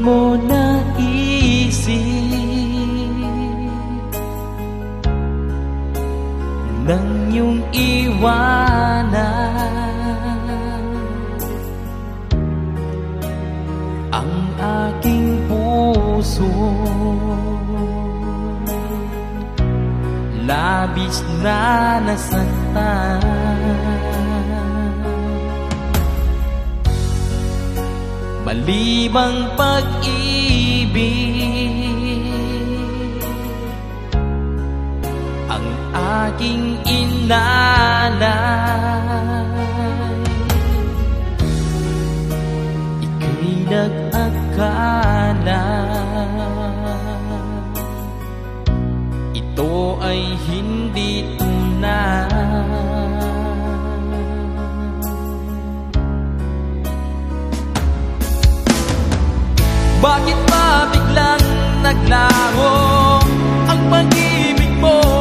Mo naisip Nang iyong iwanan Ang aking puso. Labis na nasaktan Malibang pag-ibig. Ang aking inalay Ika'y nag-akala. Ito ay hindi tunay Bakit ba biglang naglaho Ang pag-ibig mo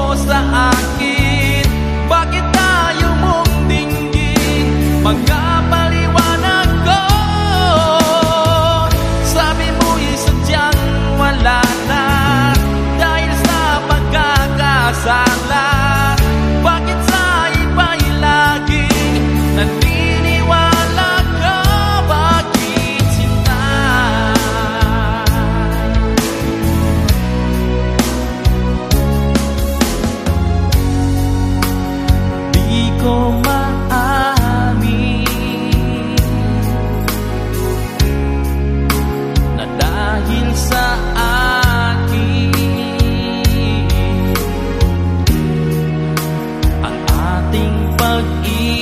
pag-ibig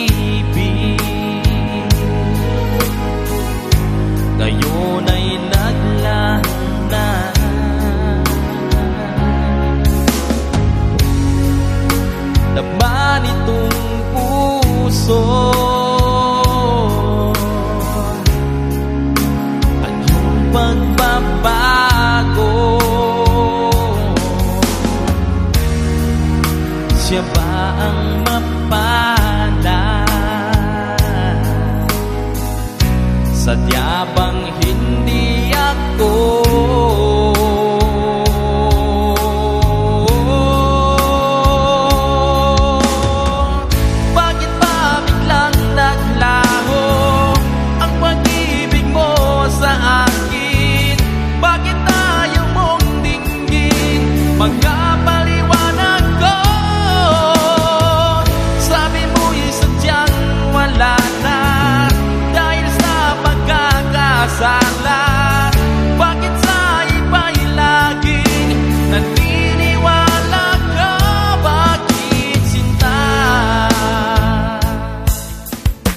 Siya ba ang mapala Sadya bang hindi ako